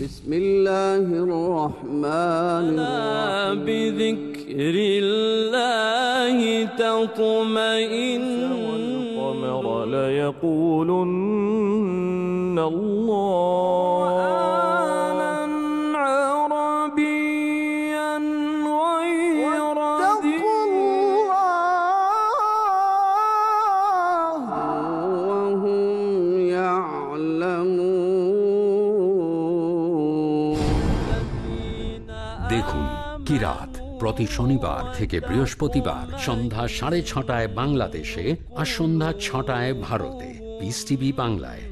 بسم الله الرحمن الرحيم. بذكر الله تطمئن. والقمر ليقولن الله. প্রতি শনিবার থেকে বৃহস্পতিবার সন্ধ্যা সাড়ে ছটায় বাংলাদেশে আর সন্ধ্যা ছটায় ভারতে পিস টিভি বাংলায়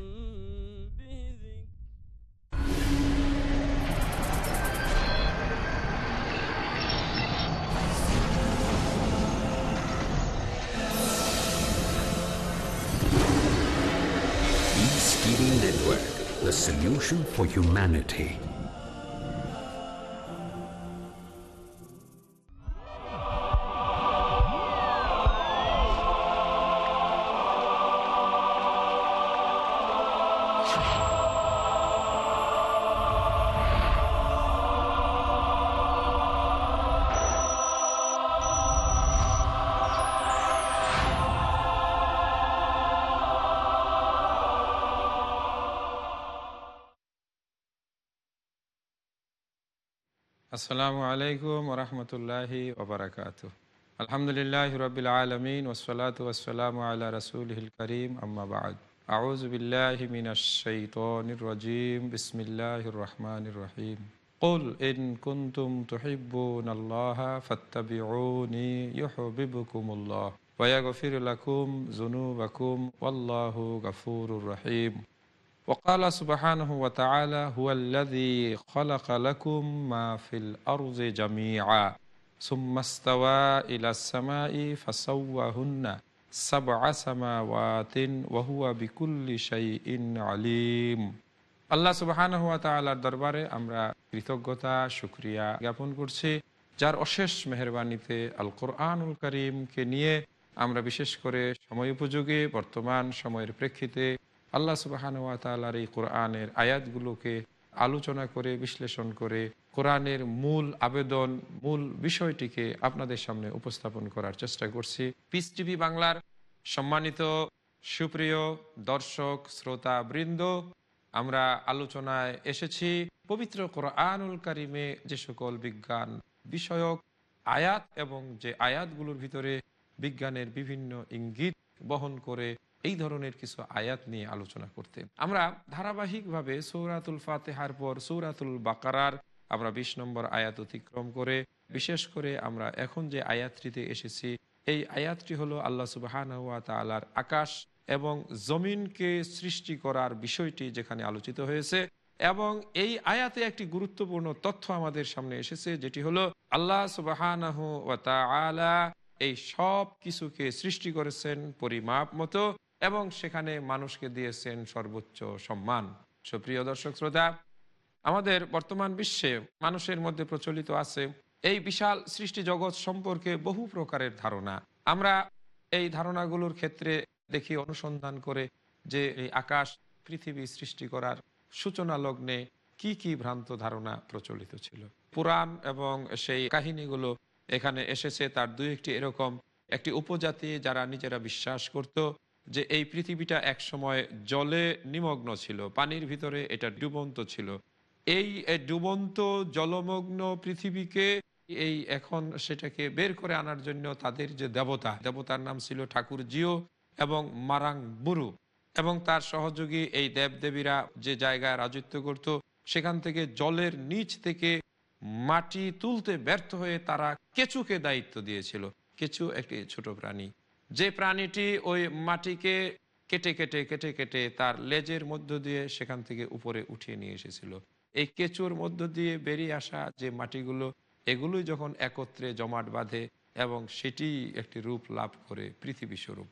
for humanity. আসসালামু আলাইকুম রহমতুল্লাহি ওবরাকাত আলহামদুলিল্লাহ রবিল আলমিন ওসলাত ওসালাম আল্লাহ রসুলহিল করিম আম্মাবাদ আউজ বিল্লাহি মিনাশ-শাইতানির রাজিম বিসমিল্লাহির রহমানির রহিম قل إن كنتم تحبون الله فاتبعوني يحببكم الله ويغفر لكم ذنوبكم والله غفور رحيم وقال سبحانه وتعالى هو الذي خلق لكم ما في الأرض جميعا ثم استوى إلى السماء فسوهن سبع سماوات وهو بكل شيء عليم আল্লাহ সুবাহানহ তালার দরবারে আমরা কৃতজ্ঞতা সুক্রিয়া জ্ঞাপন করছি যার অশেষ মেহরবানিতে আল কোরআনুল করিমকে নিয়ে আমরা বিশেষ করে সময় উপযোগী বর্তমান সময়ের প্রেক্ষিতে আল্লাহ সুবাহানুয়া তালার এই কোরআনের আয়াতগুলোকে আলোচনা করে, বিশ্লেষণ করে কোরআনের মূল আবেদন, মূল বিষয়টিকে আপনাদের সামনে উপস্থাপন করার চেষ্টা করছি। পিস টিভি বাংলার সম্মানিত সুপ্রিয় দর্শক, শ্রোতা, বৃন্দ, আমরা আলোচনায় এসেছি পবিত্র কোরআনুল কারিমে যে সকল বিজ্ঞান বিষয়ক আয়াত এবং যে আয়াতগুলোর ভিতরে বিজ্ঞানের বিভিন্ন ইঙ্গিত বহন করে এই ধরনের কিছু আয়াত নিয়ে আলোচনা করতে আমরা ধারাবাহিকভাবে সৌরাতুল ফাতেহার পর সৌরাতুল বাকারার আমরা বিশ নম্বর আয়াত অতিক্রম করে, বিশেষ করে আমরা এখন যে আয়াতটিতে এসেছি, এই আয়াতটি হলো আল্লাহ সুবাহান তালার আকাশ এবং জমিনকে সৃষ্টি করার বিষয়টি যেখানে আলোচিত হয়েছে এবং এই আয়াতে একটি গুরুত্বপূর্ণ তথ্য আমাদের সামনে এসেছে, যেটি হলো আল্লাহ সুবাহান এই সব কিছুকে সৃষ্টি করেছেন পরিমাপ মতো এবং সেখানে মানুষকে দিয়েছেন সর্বোচ্চ সম্মান। সুপ্রিয় দর্শক শ্রোতা, আমাদের বর্তমান বিশ্বে মানুষের মধ্যে প্রচলিত আছে এই বিশাল সৃষ্টি জগৎ সম্পর্কে বহু প্রকারের ধারণা। আমরা এই ধারণাগুলোর ক্ষেত্রে দেখি, অনুসন্ধান করে যে এই আকাশ পৃথিবী সৃষ্টি করার সূচনা লগ্নে কি কি ভ্রান্ত ধারণা প্রচলিত ছিল। পুরাণ এবং সেই কাহিনীগুলো এখানে এসেছে। তার দুই একটি এরকম, একটি উপজাতি যারা নিজেরা বিশ্বাস করত যে এই পৃথিবীটা এক সময় জলে নিমগ্ন ছিল, পানির ভিতরে এটা ডুবন্ত ছিল। এই ডুবন্ত, জলমগ্ন পৃথিবীকে এই এখন সেটাকে বের করে আনার জন্য তাদের যে দেবতা, দেবতার নাম ছিল ঠাকুর জিও এবং মারাং বুরু এবং তার সহযোগী এই দেবদেবীরা যে জায়গায় রাজত্ব করত, সেখান থেকে জলের নিচ থেকে মাটি তুলতে ব্যর্থ হয়ে তারা কেঁচুকে দায়িত্ব দিয়েছিল। কেঁচু একটি ছোট প্রাণী। যে প্রাণীটি ওই মাটিকে কেটে কেটে কেটে কেটে তার লেজের মধ্য দিয়ে সেখান থেকে উপরে উঠিয়ে নিয়ে এসেছিল। এই কেঁচুর মধ্য দিয়ে বেরিয়ে আসা যে মাটিগুলো, এগুলোই যখন একত্রে জমাট বাঁধে এবং সেটি একটি রূপ লাভ করে পৃথিবী স্বরূপ।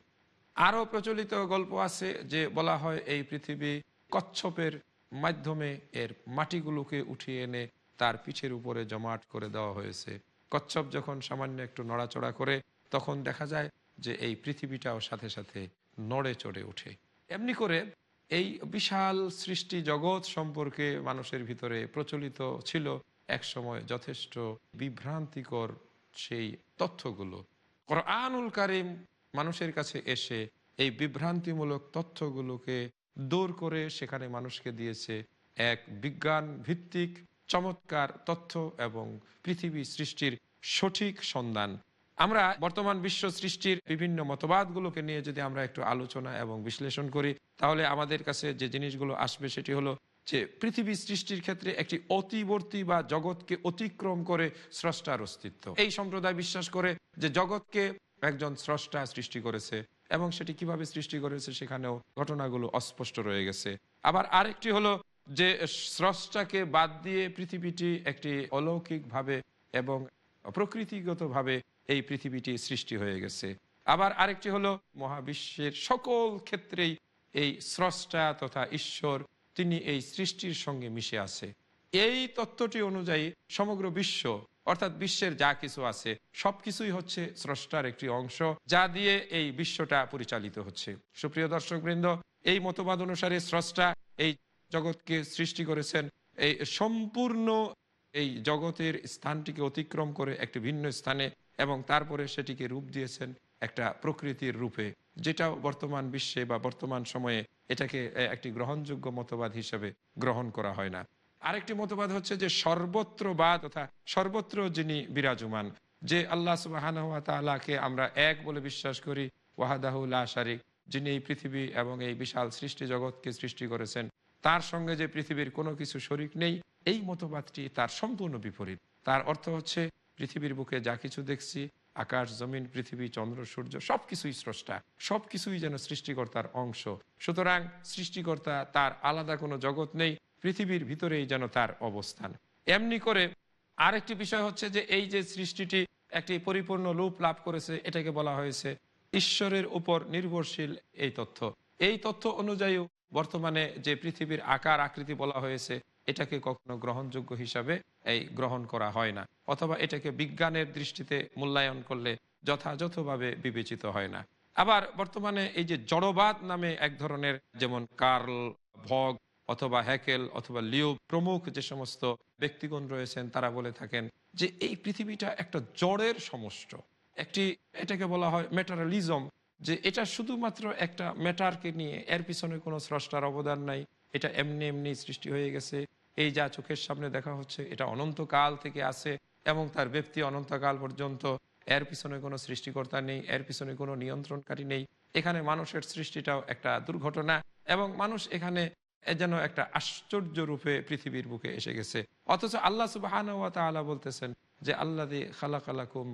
আরও প্রচলিত গল্প আছে যে বলা হয় এই পৃথিবী কচ্ছপের মাধ্যমে এর মাটিগুলোকে উঠিয়ে এনে তার পিঠের উপরে জমাট করে দেওয়া হয়েছে। কচ্ছপ যখন সামান্য একটু নড়াচড়া করে, তখন দেখা যায় যে এই পৃথিবীটাও সাথে সাথে নড়ে চড়ে ওঠে। এমনি করে এই বিশাল সৃষ্টি জগৎ সম্পর্কে মানুষের ভিতরে প্রচলিত ছিল এক সময় যথেষ্ট বিভ্রান্তিকর সেই তথ্যগুলো। কোরআনুল কারিম মানুষের কাছে এসে এই বিভ্রান্তিমূলক তথ্যগুলোকে দূর করে সেখানে মানুষকে দিয়েছে এক বিজ্ঞান ভিত্তিক চমৎকার তথ্য এবং পৃথিবী সৃষ্টির সঠিক সন্ধান। আমরা বর্তমান বিশ্ব সৃষ্টির বিভিন্ন মতবাদগুলোকে নিয়ে যদি আমরা একটু আলোচনা এবং বিশ্লেষণ করি, তাহলে আমাদের কাছে যে জিনিসগুলো আসবে সেটি হলো যে পৃথিবী সৃষ্টির ক্ষেত্রে একটি অতিবর্তী বা জগৎকে অতিক্রম করে স্রষ্টার অস্তিত্ব। এই সম্প্রদায় বিশ্বাস করে যে জগৎকে একজন স্রষ্টা সৃষ্টি করেছে এবং সেটি কীভাবে সৃষ্টি করেছে সেখানেও ঘটনাগুলো অস্পষ্ট রয়ে গেছে। আবার আরেকটি হলো যে স্রষ্টাকে বাদ দিয়ে পৃথিবীটি একটি অলৌকিকভাবে এবং প্রকৃতিগতভাবে এই পৃথিবীটি সৃষ্টি হয়ে গেছে। আবার আরেকটি হলো, মহাবিশ্বের সকল ক্ষেত্রেই এই স্রষ্টা তথা ঈশ্বর, তিনি এই সৃষ্টির সঙ্গে মিশে আছে। এই তত্ত্বটি অনুযায়ী সমগ্র বিশ্ব, অর্থাৎ বিশ্বের যা কিছু আছে, সবকিছুই হচ্ছে স্রষ্টার একটি অংশ, যা দিয়ে এই বিশ্বটা পরিচালিত হচ্ছে। সুপ্রিয় দর্শক বৃন্দ এই মতবাদ অনুসারে স্রষ্টা এই জগৎকে সৃষ্টি করেছেন। এই সম্পূর্ণ এই জগতের স্থানটিকে অতিক্রম করে একটি ভিন্ন স্থানে এবং তারপরে সেটিকে রূপ দিয়েছেন একটা প্রকৃতির রূপে যেটা বর্তমান বিশ্বে বা বর্তমান সময়ে এটাকে একটি গ্রহণযোগ্য মতবাদ হিসেবে গ্রহণ করা হয় না। আরেকটি মতবাদ হচ্ছে যে সর্বত্র বা তথা সর্বত্র যিনি বিরাজমান, যে আল্লাহ সুবাহানকে আমরা এক বলে বিশ্বাস করি ওয়াহাদাহুল্লাহ শারিক, যিনি এই পৃথিবী এবং এই বিশাল সৃষ্টি জগৎকে সৃষ্টি করেছেন, তার সঙ্গে যে পৃথিবীর কোনো কিছু শরিক নেই, এই মতবাদটি তার সম্পূর্ণ বিপরীত। তার অর্থ হচ্ছে পৃথিবীর বুকে যা কিছু দেখছি, আকাশ, জমিন, পৃথিবী, চন্দ্র, সূর্য, সবকিছুই স্রষ্টা। সবকিছুই যেন সৃষ্টিকর্তার অংশ। সুতরাং সৃষ্টিকর্তা তার আলাদা কোনো জগৎ নেই, পৃথিবীর ভিতরেই যেন তার অবস্থান। এমনি করে আরেকটি বিষয় হচ্ছে যে এই যে সৃষ্টিটি একটি পরিপূর্ণ রূপ লাভ করেছে, এটাকে বলা হয়েছে ঈশ্বরের উপর নির্ভরশীল এই তথ্য। এই তথ্য অনুযায়ী বর্তমানে যে পৃথিবীর আকার আকৃতি বলা হয়েছে এটাকে কখনো গ্রহণযোগ্য হিসাবে এই গ্রহণ করা হয় না, অথবা এটাকে বিজ্ঞানের দৃষ্টিতে মূল্যায়ন করলে যথাযথভাবে বিবেচিত হয় না। আবার বর্তমানে এই যে জড়বাদ নামে এক ধরনের যেমন কার্ল, ভগ, অথবা হ্যাকেল, অথবা লিও প্রমুখ যে সমস্ত ব্যক্তিগণ রয়েছেন, তারা বলে থাকেন যে এই পৃথিবীটা একটা জড়ের সমষ্ট। একটি এটাকে বলা হয় মেটারালিজম যে এটা শুধুমাত্র একটা ম্যাটারকে নিয়ে এর পিছনে কোনো স্রষ্টার অবদান নাই, এটা এমনি এমনি সৃষ্টি হয়ে গেছে এই যা চোখের সামনে দেখা হচ্ছে, এটা অনন্তকাল থেকে আসে এবং তার ব্যক্তি অনন্তকাল পর্যন্ত। এর পিছনে কোনো সৃষ্টিকর্তা নেই, এর পিছনে কোনো নিয়ন্ত্রণকারী নেই। এখানে মানুষের সৃষ্টিটাও একটা দুর্ঘটনা এবং মানুষ এখানে যেন একটা আশ্চর্য রূপে পৃথিবীর বুকে এসে গেছে। অথচ আল্লাহ সুবাহান বলতেছেন যে আল্লাহ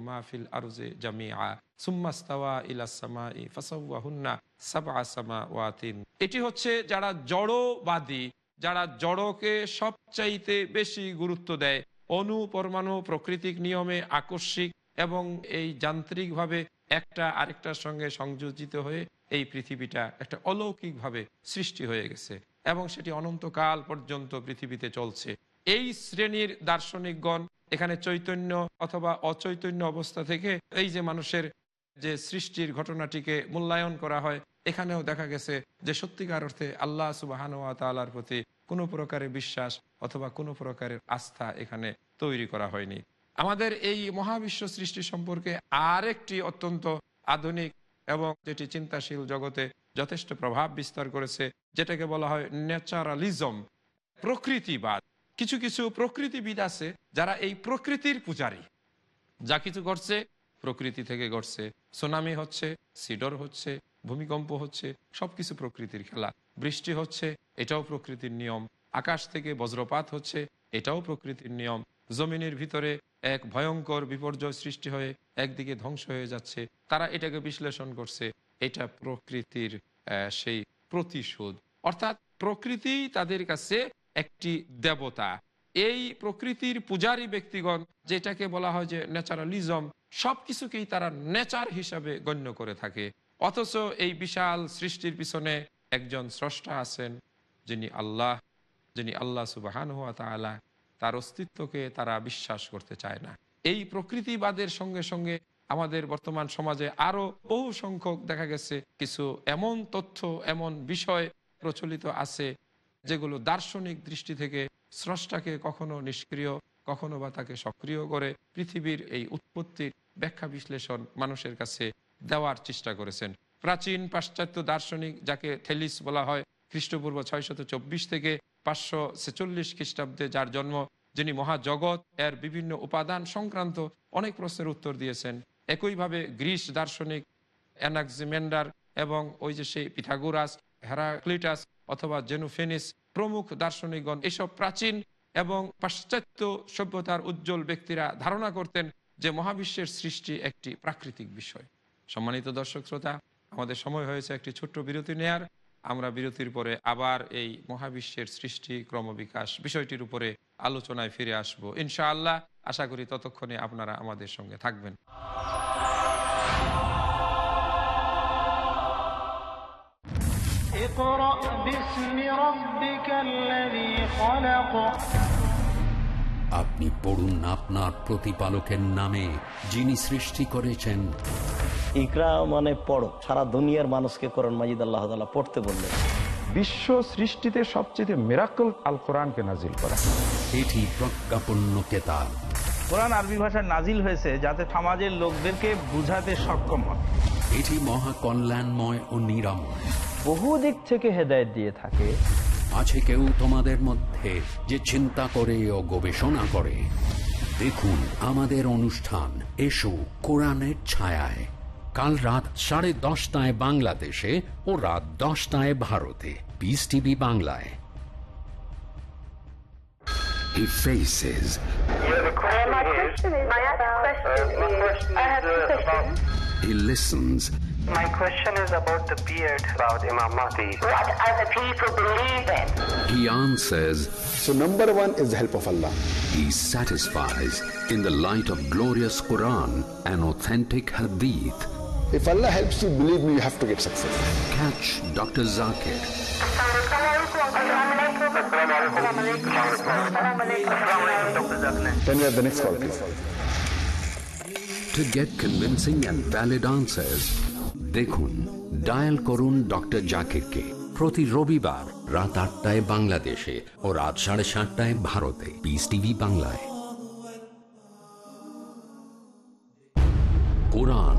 মাহফিল আরুজে সামাওয়াতিন। এটি হচ্ছে যারা জড়বাদী যারা জড়কে সবচাইতে বেশি গুরুত্ব দেয়, অণু, পরমাণু, প্রকৃতিক নিয়মে আকস্মিক এবং এই যান্ত্রিকভাবে একটা আরেকটার সঙ্গে সংযোজিত হয়ে এই পৃথিবীটা একটা অলৌকিকভাবে সৃষ্টি হয়ে গেছে এবং সেটি অনন্তকাল পর্যন্ত পৃথিবীতে চলছে। এই শ্রেণির দার্শনিকগণ এখানে চৈতন্য অথবা অচৈতন্য অবস্থা থেকে এই যে মানুষের যে সৃষ্টির ঘটনাটিকে মূল্যায়ন করা হয় এখানেও দেখা গেছে যে সত্যিকার অর্থে আল্লাহ সুবাহান তালার প্রতি কোনো প্রকারের বিশ্বাস অথবা কোনো প্রকারের আস্থা এখানে তৈরি করা হয়নি। আমাদের এই মহাবিশ্ব সৃষ্টি সম্পর্কে আরেকটি অত্যন্ত আধুনিক এবং যেটি চিন্তাশীল জগতে যথেষ্ট প্রভাব বিস্তার করেছে, যেটাকে বলা হয় ন্যাচারালিজম, প্রকৃতিবাদ। কিছু কিছু প্রকৃতিবিদ আছে যারা এই প্রকৃতির পূজারী। যা কিছু ঘটছে প্রকৃতি থেকে ঘটছে। সুনামি হচ্ছে, সিডর হচ্ছে ভূমিকম্প হচ্ছে সবকিছু প্রকৃতির খেলা। বৃষ্টি হচ্ছে, এটাও প্রকৃতির নিয়ম। আকাশ থেকে বজ্রপাত হচ্ছে, এটাও প্রকৃতির নিয়ম। জমিনের ভিতরে এক ভয়ঙ্কর বিপর্যয় সৃষ্টি হয়ে একদিকে ধ্বংস হয়ে যাচ্ছে। তারা এটাকে বিশ্লেষণ করছে, এটা প্রকৃতির সেই প্রতিশোধ। অর্থাৎ প্রকৃতি তাদের কাছে একটি দেবতা। এই প্রকৃতির পূজারী ব্যক্তিগণ, যেটাকে বলা হয় যে ন্যাচারালিজম, সবকিছুকেই তারা নেচার হিসাবে গণ্য করে থাকে। অথচ এই বিশাল সৃষ্টির পিছনে একজন স্রষ্টা আছেন, যিনি আল্লাহ যিনি আল্লাহ সুবাহান হুয়া তালা তার অস্তিত্বকে তারা বিশ্বাস করতে চায় না। এই প্রকৃতিবাদের সঙ্গে সঙ্গে আমাদের বর্তমান সমাজে আরও বহু সংখ্যক দেখা গেছে, কিছু এমন তথ্য, এমন বিষয় প্রচলিত আছে, যেগুলো দার্শনিক দৃষ্টি থেকে স্রষ্টাকে কখনো নিষ্ক্রিয়, কখনো বা তাকে সক্রিয় করে পৃথিবীর এই উৎপত্তির ব্যাখ্যা বিশ্লেষণ মানুষের কাছে দেওয়ার চেষ্টা করেছেন। প্রাচীন পাশ্চাত্য দার্শনিক যাকে থেলিস বলা হয়, খ্রিস্টপূর্ব ছয়শত চব্বিশ থেকে পাঁচশো ছেচল্লিশ খ্রিস্টাব্দে যার জন্ম, যিনি মহাজগৎ, এর বিভিন্ন উপাদান সংক্রান্ত অনেক প্রশ্নের উত্তর দিয়েছেন। একইভাবে গ্রিস দার্শনিক অ্যানাক্সিমেন্ডার এবং ওই যে সেই পিথাগোরাস, হেরাক্লিটাস অথবা জেনুফেনিস প্রমুখ দার্শনিকগণ এসব প্রাচীন এবং পাশ্চাত্য সভ্যতার উজ্জ্বল ব্যক্তিরা ধারণা করতেন যে মহাবিশ্বের সৃষ্টি একটি প্রাকৃতিক বিষয়। সম্মানিত দর্শক শ্রোতা আমাদের সময় হয়েছে একটি ছোট্ট বিরতি নেয়ার। আমরা বিরতির পরে আবার এই মহাবিশ্বের সৃষ্টি ক্রমবিকাশ বিষয়টির উপরে আলোচনায় ফিরে আসব। ইনশাআল্লাহ আশা করি ততক্ষণে আপনারা আমাদের সঙ্গে থাকবেন। আপনি পড়ুন আপনার প্রতিপালকের নামে যিনি সৃষ্টি করেছেন। ইকরা মানে পড়ো। সারা দুনিয়ার মানুষকে কোরআন মাজিদ আল্লাহ তাআলা পড়তে বললেন। বিশ্ব সৃষ্টিতে সবচেয়ে মেরাকল আল কোরআনকে নাজিল করা। এটি প্রজ্ঞাপন্য কেতাব কোরআন আরবি ভাষায় নাজিল হয়েছে যাতে সমাজের লোকদেরকে বুঝাতে সক্ষম হয়। এটি মহা কল্যাণময় ও নিরাময়। বহু দিক থেকে হেদায়েত দিয়ে থাকে। আছে কেউ তোমাদের মধ্যে যে চিন্তা করে ও গবেষণা করে। দেখুন আমাদের অনুষ্ঠান। এসো কোরআনের ছায়ায়। কাল রাত সাড়ে দশটায় বাংলাদেশে ও রাত দশটায় ভারতে পিস টিভি বাংলায় He faces He listens. My question is about the beard about Imam Mahdi. What other people believe in. He answers. So number one is the help of Allah. He satisfies in the light of glorious Quran and authentic Hadith. If Allah helps you, believe me, you have to get success. Catch Dr. Zakir Then we have the next call, please. to get convincing and valid answers. দেখুন dial করুন doctor জাকিরকে প্রতি রবিবার রাত আটটায় বাংলাদেশে ও রাত সাড়ে সাতটায় ভারতে পিস টিভি বাংলায় কোরআন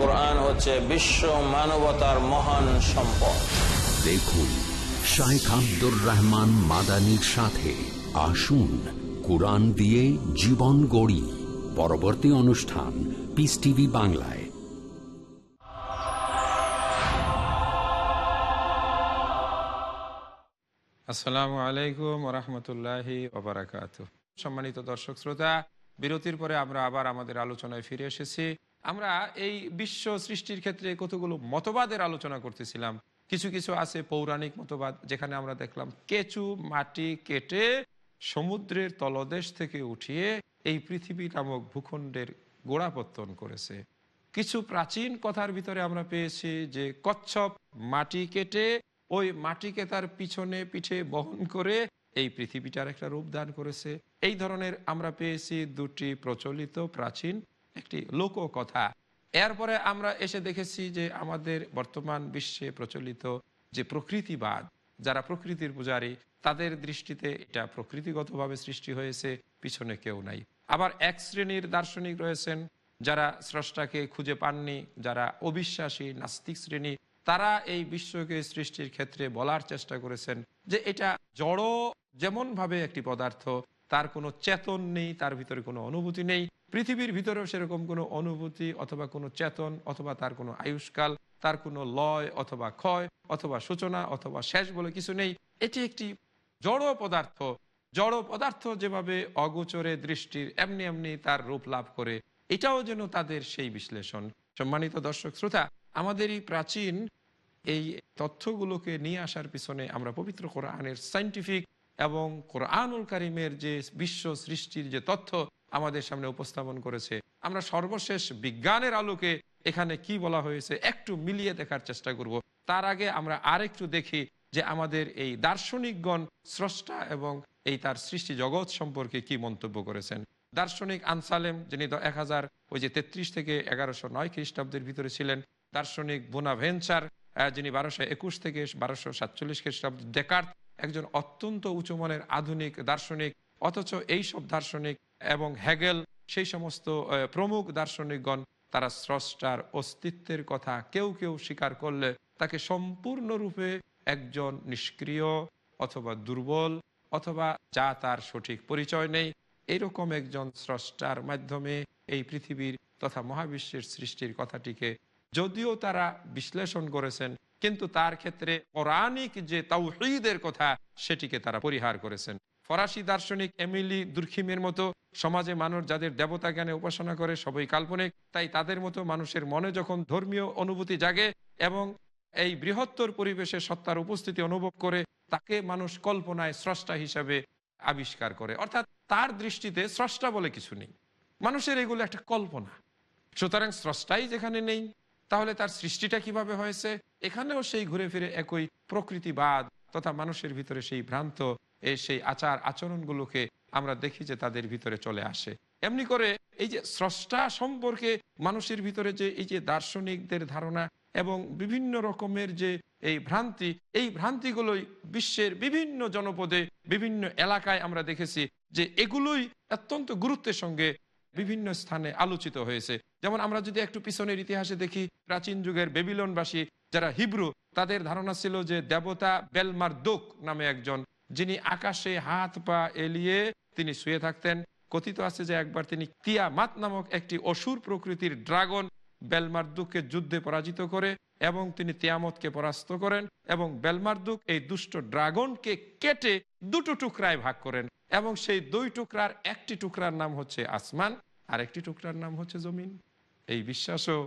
কোরআন হচ্ছে বিশ্ব মানবতার মহান সম্পদ। দেখুন শাইখ আব্দুর রহমান মাদানির সাথে আসুন কোরআন দিয়ে জীবন গড়ি। পরবর্তী অনুষ্ঠান পিস টিভি বাংলায়। আসসালামু আলাইকুম রহমতুল্লাহি সম্মানিত দর্শক শ্রোতা বিরতির পরে আমরা আবার আমাদের আলোচনায় ফিরে এসেছি। আমরা এই বিশ্ব সৃষ্টির ক্ষেত্রে কতগুলো মতবাদের আলোচনা করতেছিলাম। কিছু কিছু আছে পৌরাণিক মতবাদ, যেখানে আমরা দেখলাম কেচু মাটি কেটে সমুদ্রের তলদেশ থেকে উঠিয়ে এই পৃথিবী নামক ভূখণ্ডের গোড়াপত্তন করেছে। কিছু প্রাচীন কথার ভিতরে আমরা পেয়েছি যে কচ্ছপ মাটি কেটে ওই মাটিকে তার পিছনে পিঠে বহন করে এই পৃথিবীটার একটা রূপ দান করেছে। এই ধরনের আমরা পেয়েছি দুটি প্রচলিত প্রাচীন একটি লোককথা। এরপরে আমরা এসে দেখেছি যে আমাদের বর্তমান বিশ্বে প্রচলিত যে প্রকৃতিবাদ, যারা প্রকৃতির পূজারী, তাদের দৃষ্টিতে এটা প্রকৃতিগতভাবে সৃষ্টি হয়েছে, পিছনে কেউ নাই। আবার এক শ্রেণির দার্শনিক রয়েছেন, যারা স্রষ্টাকে খুঁজে পাননি, যারা অবিশ্বাসী, নাস্তিক শ্রেণি, তারা এই বিশ্বকে সৃষ্টির ক্ষেত্রে বলার চেষ্টা করেছেন যে এটা জড় যেমন ভাবে একটি পদার্থ, তার কোনো চেতন নেই, তার ভিতরে কোনো অনুভূতি নেই পৃথিবীর ভিতরেও সেরকম কোনো অনুভূতি অথবা কোনো চেতন অথবা তার কোনো আয়ুষ্কাল, তার কোনো লয় অথবা ক্ষয় অথবা সূচনা অথবা শেষ বলে কিছু নেই। এটি একটি জড় পদার্থ। জড় পদার্থ যেভাবে অগোচরে দৃষ্টির এমনি এমনি তার রূপ লাভ করে, এটাও যেন তাদের সেই বিশ্লেষণ। সম্মানিত দর্শক শ্রোতা, আমাদের এই প্রাচীন এই তথ্যগুলোকে নিয়ে আসার পিছনে আমরা পবিত্র কোরআনের সাইন্টিফিক এবং কোরআনুল কারিমের যে বিশ্ব সৃষ্টির যে তথ্য আমাদের সামনে উপস্থাপন করেছে। আমরা সর্বশেষ বিজ্ঞানের আলোকে এখানে কি বলা হয়েছে একটু মিলিয়ে দেখার চেষ্টা করব। তার আগে আমরা আরেকটু দেখি যে আমাদের এই দার্শনিকগণ স্রষ্টা এবং এই তার সৃষ্টি জগৎ সম্পর্কে কি মন্তব্য করেছেন। দার্শনিক আনসালেম, যিনি এক হাজার, ওই যে তেত্রিশ থেকে এগারোশো নয় খ্রিস্টাব্দের ভিতরে ছিলেন। দার্শনিক বোনা বোনাভেঞ্চার যিনি বারোশো একুশ থেকে বারোশো সাতচল্লিশ খ্রিস্টাব্দ ডেকার্ট, একজন অত্যন্ত উঁচুমানের আধুনিক দার্শনিক। অথচ এই সব দার্শনিক এবং হ্যাগেল সেই সমস্ত প্রমুখ দার্শনিকগণ, তারা স্রষ্টার অস্তিত্বের কথা কেউ কেউ স্বীকার করলে তাকে সম্পূর্ণরূপে একজন নিষ্ক্রিয় অথবা দুর্বল অথবা যা তার সঠিক পরিচয় নেই, এরকম একজন স্রষ্টার মাধ্যমে এই পৃথিবীর তথা মহাবিশ্বের সৃষ্টির কথাটিকে যদিও তারা বিশ্লেষণ করেছেন, কিন্তু তার ক্ষেত্রে পৌরাণিক যে তাওহিদের কথা সেটিকে তারা পরিহার করেছেন। ফরাসি দার্শনিক এমিলি দুর্খিমের মতো সমাজে মানুষ যাদের দেবতা জ্ঞানে উপাসনা করে সবই কাল্পনিক, তাই তাদের মতো মানুষের মনে যখন ধর্মীয় অনুভূতি জাগে এবং এই বৃহত্তর পরিবেশে সত্তার উপস্থিতি অনুভব করে, তাকে মানুষ কল্পনায় স্রষ্টা হিসাবে আবিষ্কার করে। অর্থাৎ তার দৃষ্টিতে স্রষ্টা বলে কিছু নেই। মানুষের এগুলো একটা কল্পনা। সুতরাং স্রষ্টাই যেখানে নেই, তাহলে তার সৃষ্টিটা কীভাবে হয়েছে? এখানেও সেই ঘুরে ফিরে একই প্রকৃতিবাদ তথা মানুষের ভিতরে সেই ভ্রান্ত এই সেই আচার আচরণগুলোকে আমরা দেখি যে তাদের ভিতরে চলে আসে। এমনি করে এই যে স্রষ্টা সম্পর্কে মানুষের ভিতরে যে এই যে দার্শনিকদের ধারণা এবং বিভিন্ন রকমের যে এই ভ্রান্তি, এই ভ্রান্তিগুলোই বিশ্বের বিভিন্ন জনপদে, বিভিন্ন এলাকায় আমরা দেখেছি যে এগুলোই অত্যন্ত গুরুত্বের সঙ্গে বিভিন্ন স্থানে আলোচিত হয়েছে। যেমন আমরা যদি একটু পিছনের ইতিহাসে দেখি, প্রাচীন যুগের বেবিলনবাসী যারা হিব্রু, তাদের ধারণা ছিল যে দেবতা বেলমার দোক নামে একজন, যিনি আকাশে হাত পা এলিয়ে তিনি শুয়ে থাকতেন। কথিত আছে যে একবার তিনি তিয়ামাত নামক একটি অসুর প্রকৃতির ড্রাগন বেলমার্দুককে যুদ্ধে পরাজিত করে এবং তিনি তিয়ামতকে পরাস্ত করেন এবং বেলমার্দুক এই দুষ্ট ড্রাগনকে কেটে দুটো টুকরায় ভাগ করেন এবং সেই দুই টুকরার একটি টুকরার নাম হচ্ছে আসমান, আর একটি টুকরার নাম হচ্ছে জমিন। এই বিশ্বাসও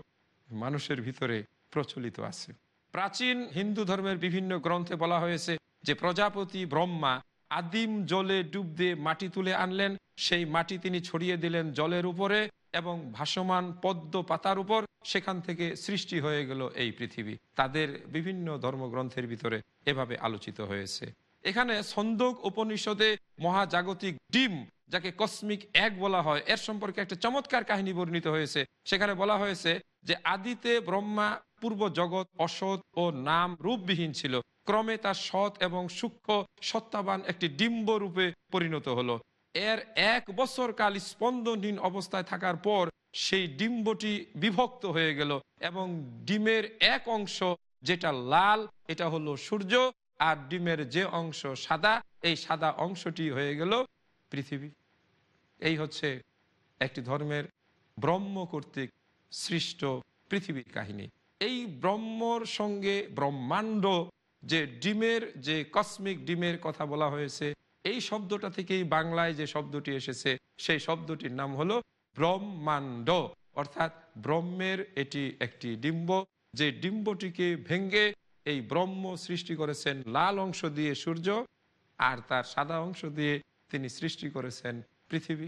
মানুষের ভিতরে প্রচলিত আছে। প্রাচীন হিন্দু ধর্মের বিভিন্ন গ্রন্থে বলা হয়েছে যে প্রজাপতি ব্রহ্মা আদিম জলে ডুব দিয়ে মাটি তুলে আনলেন। সেই মাটি তিনি ছড়িয়ে দিলেন জলের উপরে এবং ভাসমান পদ্ম পাতার উপর। সেখান থেকে সৃষ্টি হয়ে গেল এই পৃথিবী। তাদের বিভিন্ন ধর্মগ্রন্থের ভিতরে এভাবে আলোচিত হয়েছে। এখানে সন্দক উপনিষদে মহাজাগতিক ডিম, যাকে কসমিক এক বলা হয়, এর সম্পর্কে একটা চমৎকার কাহিনী বর্ণিত হয়েছে। সেখানে বলা হয়েছে যে, আদিতে ব্রহ্মা পূর্ব জগৎ, অসৎ ও নাম রূপবিহীন ছিল। ক্রমে তার সৎ এবং সূক্ষ্ম সত্তাবান একটি ডিম্ব রূপে পরিণত হলো। এর এক বছর কাল স্পন্দনহীন অবস্থায় থাকার পর সেই ডিম্বটি বিভক্ত হয়ে গেল এবং ডিমের এক অংশ যেটা লাল, এটা হলো সূর্য আর ডিমের যে অংশ সাদা, এই সাদা অংশটি হয়ে গেল পৃথিবী। এই হচ্ছে একটি ধর্মের ব্রহ্ম কর্তৃক সৃষ্ট পৃথিবীর কাহিনী। এই ব্রহ্মর সঙ্গে ব্রহ্মাণ্ড যে ডিমের, যে কসমিক ডিমের কথা বলা হয়েছে, এই শব্দটা থেকেই বাংলায় যে শব্দটি এসেছে, সেই শব্দটির নাম হলো ব্রহ্মাণ্ড। অর্থাৎ ব্রহ্মের এটি একটি ডিম্ব। যে ডিম্বটিকে ভেঙ্গে এই ব্রহ্ম সৃষ্টি করেছেন লাল অংশ দিয়ে সূর্য, আর তার সাদা অংশ দিয়ে তিনি সৃষ্টি করেছেন পৃথিবী।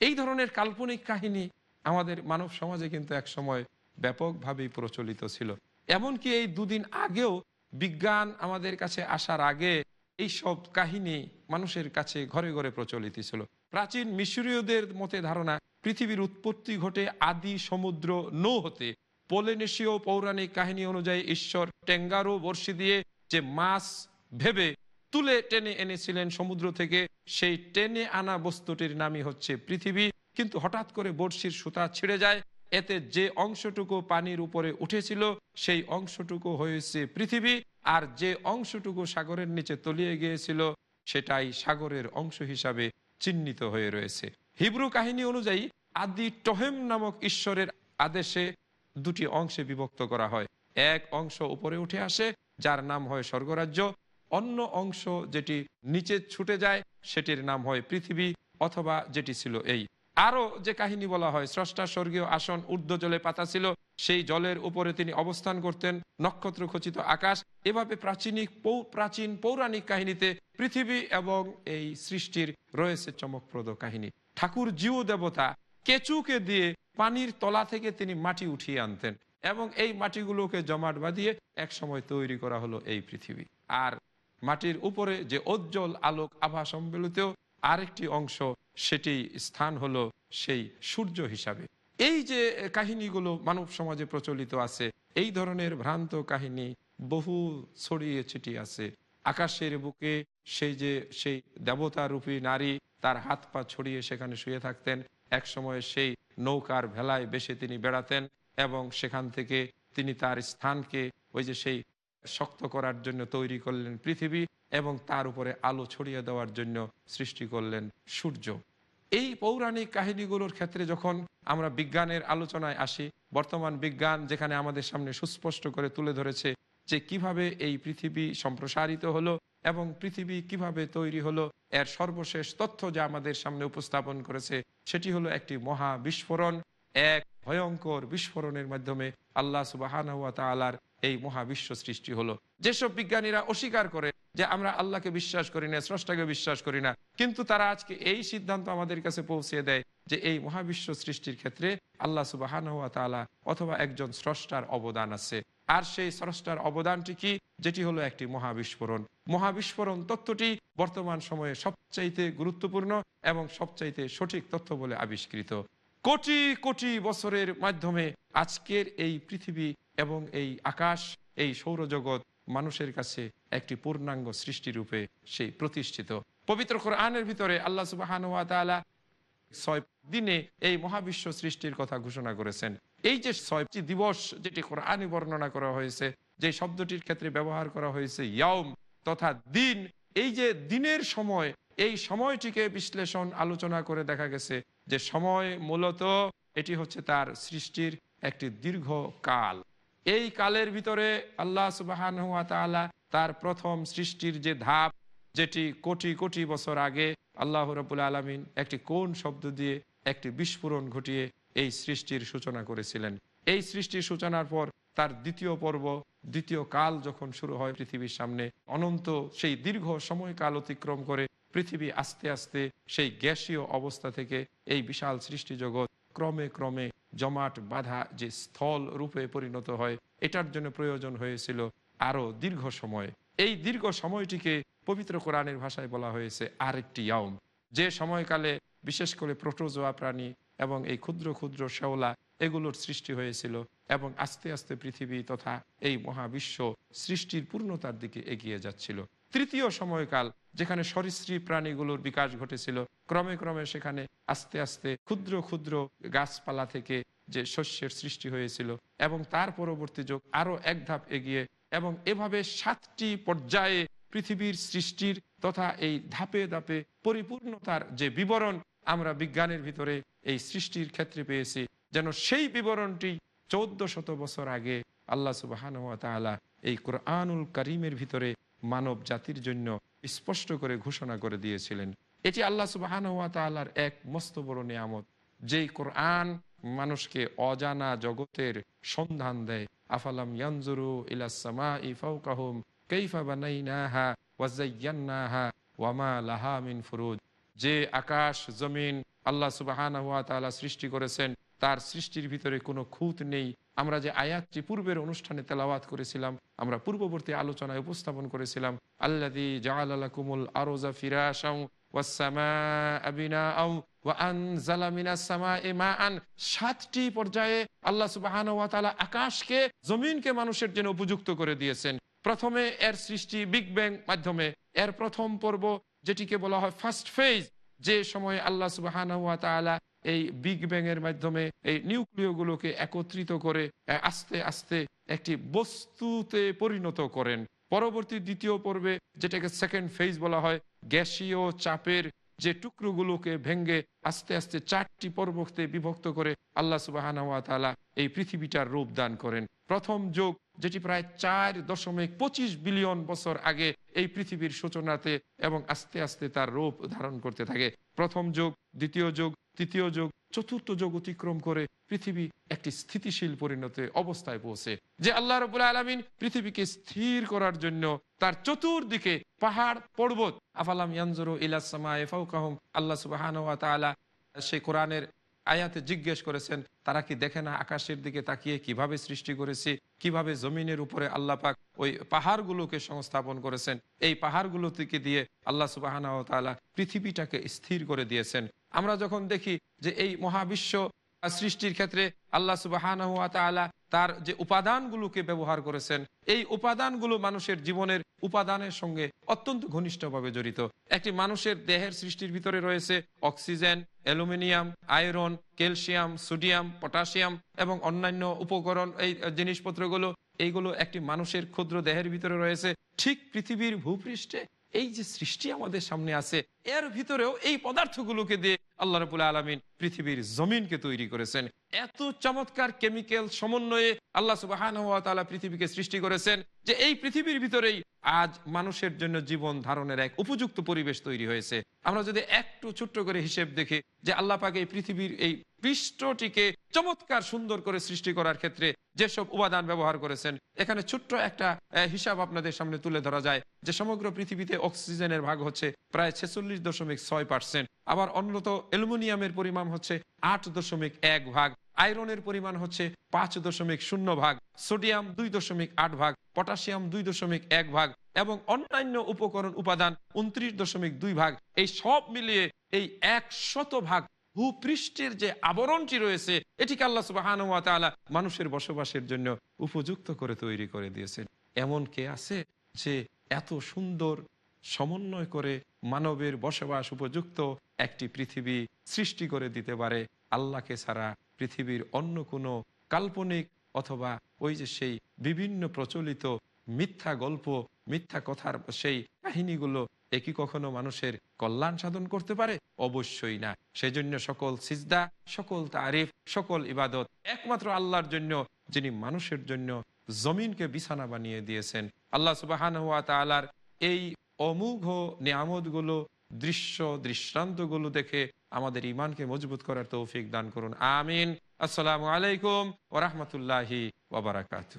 এই ধরনের কাল্পনিক কাহিনী আমাদের মানব সমাজে কিন্তু এক সময় ব্যাপকভাবেই প্রচলিত ছিল। এমনকি এই দুদিন আগেও বিজ্ঞান আমাদের কাছে আসার আগে এই সব কাহিনী মানুষের কাছে ঘরে ঘরে প্রচলিত ছিল। প্রাচীন মিশরীয়দের মতে ধারণা, পৃথিবীর উৎপত্তি ঘটে আদি সমুদ্র নৌ হতে। পোলেনেশীয় পৌরাণিক কাহিনী অনুযায়ী ঈশ্বর টেঙ্গারো বর্ষি দিয়ে যে মাছ ভেবে তুলে টেনে এনেছিলেন সমুদ্র থেকে, সেই টেনে আনা বস্তুটির নামই হচ্ছে পৃথিবী। কিন্তু হঠাৎ করে বর্ষির সুতা ছিঁড়ে যায় এতে যে অংশটুকু পানির উপরে উঠেছিল, সেই অংশটুকু হয়েছে পৃথিবী, আর যে অংশটুকু সাগরের নিচে তলিয়ে গিয়েছিল, সেটাই সাগরের অংশ হিসাবে চিহ্নিত হয়ে রয়েছে। হিব্রু কাহিনী অনুযায়ী, আদি টহেম নামক ঈশ্বরের আদেশে দুটি অংশে বিভক্ত করা হয়। এক অংশ উপরে উঠে আসে, যার নাম হয় স্বর্গরাজ্য। অন্য অংশ যেটি নিচে ছুটে যায়, সেটির নাম হয় পৃথিবী, অথবা যেটি ছিল এই আরও যে কাহিনী বলা হয়, স্রষ্টা স্বর্গীয় আসন ঊর্ধ্ব জলে পাতা ছিল, সেই জলের উপরে তিনি অবস্থান করতেন, নক্ষত্র খচিত আকাশ। এভাবে প্রাচীনিক প্রাচীন পৌরাণিক কাহিনীতে পৃথিবী এবং এই সৃষ্টির রয়েছে চমকপ্রদ কাহিনী। ঠাকুর জিও দেবতা কেচুকে দিয়ে পানির তলা থেকে তিনি মাটি উঠিয়ে আনতেন এবং এই মাটিগুলোকে জমাট বাঁধিয়ে এক সময় তৈরি করা হলো এই পৃথিবী। আর মাটির উপরে যে উজ্জ্বল আলোক আভা সম্মিলিত আরেকটি অংশ, সেটি স্থান হলো সেই সূর্য হিসাবে। এই যে কাহিনীগুলো মানব সমাজে প্রচলিত আছে, এই ধরনের ভ্রান্ত কাহিনী বহু ছড়িয়ে ছিটিয়ে আছে। আকাশের বুকে সেই যে সেই দেবতারূপী নারী, তার হাত পা ছড়িয়ে সেখানে শুয়ে থাকতেন। এক সময় সেই নৌকার ভেলায় বেশে তিনি বেড়াতেন এবং সেখান থেকে তিনি তার স্থানকে, ওই যে সেই শক্ত করার জন্য তৈরি করলেন পৃথিবী এবং তার উপরে আলো ছড়িয়ে দেওয়ার জন্য সৃষ্টি করলেন সূর্য। এই পৌরাণিক কাহিনীগুলোর ক্ষেত্রে যখন আমরা বিজ্ঞানের আলোচনায় আসি, বর্তমান বিজ্ঞান যেখানে আমাদের সামনে সুস্পষ্ট করে তুলে ধরেছে যে কীভাবে এই পৃথিবী সম্প্রসারিত হলো এবং পৃথিবী কীভাবে তৈরি হলো, এর সর্বশেষ তথ্য যা আমাদের সামনে উপস্থাপন করেছে সেটি হলো একটি মহা বিস্ফোরণ এক ভয়ঙ্কর বিস্ফোরণের মাধ্যমে আল্লাহ সুবাহান এই মহাবিশ্ব সৃষ্টি হলো। যেসব বিজ্ঞানীরা অস্বীকার করে যে আমরা আল্লাহকে বিশ্বাস করি না, স্রষ্টাকে বিশ্বাস করি না, কিন্তু তারা আজকে এই সিদ্ধান্ত আমাদের কাছে পৌঁছে দেয় যে এই মহাবিশ্ব সৃষ্টির ক্ষেত্রে আল্লাহ সুবাহান অথবা একজন স্রষ্টার অবদান আছে। আর সেই স্রষ্টার অবদানটি কি? যেটি হলো একটি মহাবিস্ফোরণ। মহাবিস্ফোরণ তথ্যটি বর্তমান সময়ে সবচাইতে গুরুত্বপূর্ণ এবং সবচাইতে সঠিক তথ্য বলে আবিষ্কৃত। কোটি কোটি বছরের মাধ্যমে আজকের এই পৃথিবী এবং এই আকাশ, এই সৌরজগৎ মানুষের কাছে একটি পূর্ণাঙ্গ সৃষ্টি রূপে সেই প্রতিষ্ঠিত। পবিত্র কোরআনের ভিতরে আল্লাহ সুবাহান ছয় দিনে এই মহাবিশ্ব সৃষ্টির কথা ঘোষণা করেছেন। এই যে ছয়টি দিবস যেটি কোরআনে বর্ণনা করা হয়েছে, যে শব্দটির ক্ষেত্রে ব্যবহার করা হয়েছে ইয়ম তথা দিন, এই যে দিনের সময়, এই সময়টিকে বিশ্লেষণ আলোচনা করে দেখা গেছে যে সময় মূলত এটি হচ্ছে তার সৃষ্টির একটি দীর্ঘ কাল এই কালের ভিতরে আল্লাহ সুবাহান হুয়া তালা তার প্রথম সৃষ্টির যে ধাপ, যেটি কোটি কোটি বছর আগে আল্লাহ রবুল আলমিন একটি কোন শব্দ দিয়ে একটি বিস্ফোরণ ঘটিয়ে এই সৃষ্টির সূচনা করেছিলেন। এই সৃষ্টির সূচনার পর তার দ্বিতীয় পর্ব, দ্বিতীয় কাল যখন শুরু হয় পৃথিবীর সামনে, অনন্ত সেই দীর্ঘ সময়কাল অতিক্রম করে পৃথিবী আস্তে আস্তে সেই গ্যাসীয় অবস্থা থেকে এই বিশাল সৃষ্টি জগৎ ক্রমে ক্রমে জমাট বাধা যে স্থল রূপে পরিণত হয়, এটার জন্য প্রয়োজন হয়েছিল আরও দীর্ঘ সময়। এই দীর্ঘ সময়টিকে পবিত্র কোরআনের ভাষায় বলা হয়েছে আরেকটি ইয়াউম। যে সময়কালে বিশেষ করে প্রোটোজোয়া প্রাণী এবং এই ক্ষুদ্র ক্ষুদ্র শেওলা এগুলোর সৃষ্টি হয়েছিল এবং আস্তে আস্তে পৃথিবী তথা এই মহাবিশ্ব সৃষ্টির পূর্ণতার দিকে এগিয়ে যাচ্ছিল। তৃতীয় সময়কাল যেখানে সরীসৃপ প্রাণীগুলোর বিকাশ ঘটেছিল, ক্রমে ক্রমে সেখানে আস্তে আস্তে ক্ষুদ্র ক্ষুদ্র গাছপালা থেকে যে শস্যের সৃষ্টি হয়েছিল এবং তার পরবর্তী যুগ আরও এক ধাপ এগিয়ে এবং এভাবে সাতটি পর্যায়ে পৃথিবীর সৃষ্টির তথা এই ধাপে ধাপে পরিপূর্ণতার যে বিবরণ আমরা বিজ্ঞানের ভিতরে এই সৃষ্টির ক্ষেত্রে পেয়েছি, যেন সেই বিবরণটি চৌদ্দ শত বছর আগে আল্লাহ সুবাহান এই কোরআনুল করিমের ভিতরে মানব জাতির জন্য স্পষ্ট করে ঘোষণা করে দিয়েছিলেন। এটি আল্লাহ সুবাহান তাল্লার এক মস্ত বড় নিয়ামত। যেই কোরআন মানুষকে অজানা জগতের সন্ধান দেয়। আফালাম ইয়ানজুরু ইলাসমা ইফাউকাহুম কাইফা বানাইনাহা ওয়াজাইয়ান্নাহা ওয়ামা লাহা মিন ফুরুজ। যে আকাশ, জমিন আল্লাহ সুবাহান সৃষ্টি করেছেন, তার সৃষ্টির ভিতরে কোনো খুঁত নেই। আমরা যে আয়াতটি পূর্বের অনুষ্ঠানে তেলাওয়াত করেছিলাম, আমরা পূর্ববর্তী আলোচনায় উপস্থাপন করেছিলাম আল্লাদি জাহাল কুমুল আরোজা ফিরাসাউ সাতটি পর্যায়ে আল্লাহ আকাশকে, জমিনকে মানুষের জন্য উপযুক্ত করে দিয়েছেন। প্রথমে এর সৃষ্টি বিগ ব্যাং মাধ্যমে। এর প্রথম পর্ব, যেটিকে বলা হয় ফার্স্ট ফেজ, যে সময় আল্লাহ এই বিগ ব্যাং এর মাধ্যমে এই নিউক্লিয় গুলোকে একত্রিত করে, আস্তে আস্তে একটি বস্তুতে পরিণত করেন। পরবর্তী দ্বিতীয় পর্বে, যেটাকে সেকেন্ড ফেজ বলা হয়, গ্যাসীয় চাপের যে টুকরোগুলোকে ভেঙ্গে আস্তে আস্তে চারটি পর্বতে বিভক্ত করে আল্লাহ সুবাহান এই পৃথিবীটার রূপ দান করেন। প্রথম যুগ, যেটি প্রায় চার দশমিক পঁচিশ বিলিয়ন বছর আগে এই পৃথিবীর সূচনাতে এবং আস্তে আস্তে তার রূপ ধারণ করতে থাকে। প্রথম যুগ, দ্বিতীয় যুগ তৃতীয় যুগ, চতুর্থ যোগ অতিক্রম করে পৃথিবী একটি স্থিতিশীল পরিণতে অবস্থায় পৌঁছে। যে আল্লাহ রবুল আলমিন পৃথিবীকে স্থির করার জন্য তার চতুর্দিকে পাহাড়, পর্বত, আফালাম ইয়ানজরু ইলাসমা এফাউকাহম আল্লাহ সুবাহান সেই কোরআনের আয়াতে জিজ্ঞেস করেছেন, তারা কি দেখে না আকাশের দিকে তাকিয়ে কীভাবে সৃষ্টি করেছে, কীভাবে জমিনের উপরে আল্লাহ পাক ওই পাহাড়গুলোকে সংস্থাপন করেছেন, এই পাহাড়গুলো থেকে দিয়ে আল্লাহ সুবাহান পৃথিবীটাকে স্থির করে দিয়েছেন। আমরা যখন দেখি যে এই মহাবিশ্ব সৃষ্টির ক্ষেত্রে আল্লাহ সুবাহান তার যে উপাদানগুলোকে ব্যবহার করেছেন, এই উপাদানগুলো মানুষের জীবনের উপাদানের সঙ্গে অত্যন্ত ঘনিষ্ঠভাবে জড়িত। একটি মানুষের দেহের সৃষ্টির ভিতরে রয়েছে oxygen, aluminium, iron, calcium, sodium, potassium এবং অন্যান্য উপকরণ, এই জিনিসপত্রগুলো, এইগুলো একটি মানুষের ক্ষুদ্র দেহের ভিতরে রয়েছে। ঠিক পৃথিবীর ভূপৃষ্ঠে এই যে সৃষ্টি আমাদের সামনে আছে, এর ভিতরেও এই পদার্থগুলোকে দিয়ে আল্লাহ রবুল্লা আলমিন পৃথিবীর জমিনকে তৈরি করেছেন। এত চমৎকার কেমিক্যাল সমন্বয়ে আল্লাহ সুবাহান পৃথিবীকে সৃষ্টি করেছেন যে এই পৃথিবীর ভিতরেই আজ মানুষের জন্য জীবন ধারণের এক উপযুক্ত পরিবেশ তৈরি হয়েছে। আমরা যদি একটু ছোট্ট করে হিসেব দেখি যে আল্লাহ পাকে এই পৃথিবীর এই পৃষ্ঠটিকে চমৎকার সুন্দর করে সৃষ্টি করার ক্ষেত্রে যেসব উপাদান ব্যবহার করেছেন, এখানে ছোট্ট একটা হিসাব আপনাদের সামনে তুলে ধরা যায় যে সমগ্র পৃথিবীতে অক্সিজেনের ভাগ হচ্ছে প্রায় ছেচল্লিশ দশমিক ছয় পার্সেন্ট। আবার অন্যত অ্যালুমিনিয়ামের পরিমাণ হচ্ছে আট দশমিক এক ভাগ, আয়রনের পরিমাণ হচ্ছে পাঁচ দশমিক শূন্য ভাগ, সোডিয়াম দুই দশমিক আট ভাগ, পটাশিয়াম দুই দশমিক এক ভাগ এবং অন্যান্য উপকরণ উপাদান উনত্রিশ দশমিক দুই ভাগ। এই সব মিলিয়ে এই এক শত ভাগ ভূপৃষ্ঠের যে আবরণটি রয়েছে, এটিকে আল্লাহ সুবাহান মানুষের বসবাসের জন্য উপযুক্ত করে তৈরি করে দিয়েছেন। এমন কে আছে যে এত সুন্দর, সমন্বয় করে মানবের বসবাস উপযুক্ত একটি পৃথিবী সৃষ্টি করে দিতে পারে? আল্লাহকে ছাড়া পৃথিবীর অন্য কোনো কাল্পনিক অথবা ওই যে সেই বিভিন্ন প্রচলিত মিথ্যা গল্প, মিথ্যা কথার সেই কাহিনীগুলো একই কখনো মানুষের কল্যাণ সাধন করতে পারে? অবশ্যই না। সেজন্য সকল সিজদা, সকল তারিফ, সকল ইবাদত একমাত্র আল্লাহর জন্য, যিনি মানুষের জন্য জমিনকে বিছানা বানিয়ে দিয়েছেন। আল্লাহ সুবাহান হুয়া তালার এই অমুঘ নিয়ামতগুলো, দৃশ্য, দৃষ্টান্তগুলো দেখে আমাদের ইমানকে মজবুত করার তৌফিক দান করুন। আমিন। আসসালামু আলাইকুম ওরহমতুল্লাহি ওবরাকাতু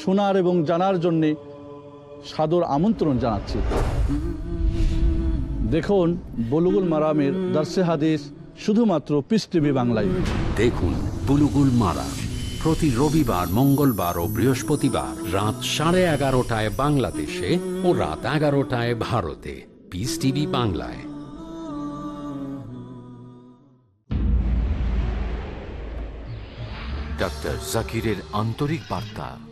শোনার এবং জানার জন্যে সাদর আমন্ত্রণ জানাচ্ছি। দেখুন বলুগুল মারামের দার্সে হাদিস শুধুমাত্র পিস টিভি বাংলায়। দেখুন বুলুগুল মারা প্রতি রবিবার মঙ্গলবার ও বৃহস্পতিবার রাত সাড়ে এগারোটায় বাংলাদেশে ও রাত এগারোটায় ভারতে। পিস টিভি বাংলায়। ডাক্তার জাকিরের আন্তরিক বার্তা।